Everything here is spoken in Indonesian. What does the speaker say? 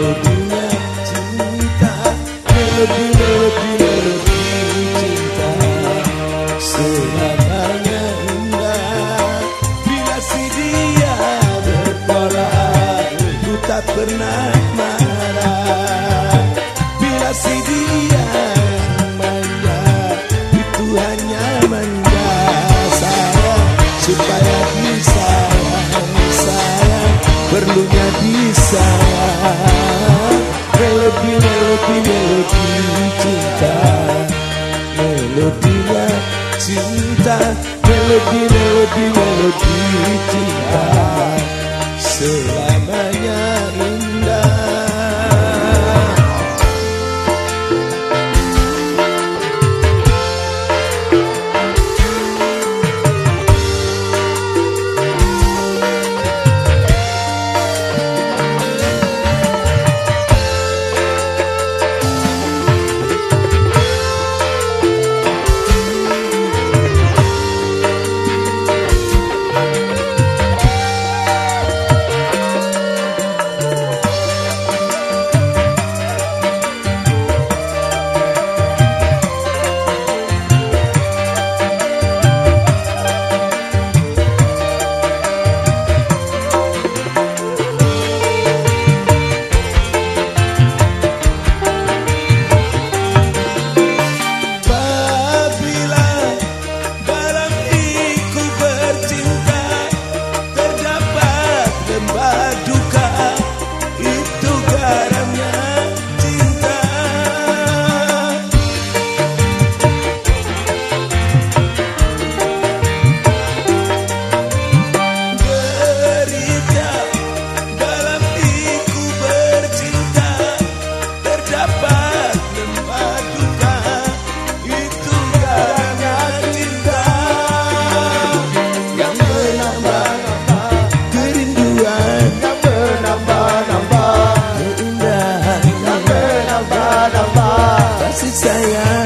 melodinya cinta cinta selamanya bila si dia bertolak ku tak pernah marah bila si dia manja itu hanya manja saya melodi, cinta Melodinya cinta Melodi, melodi, melodi melodi cinta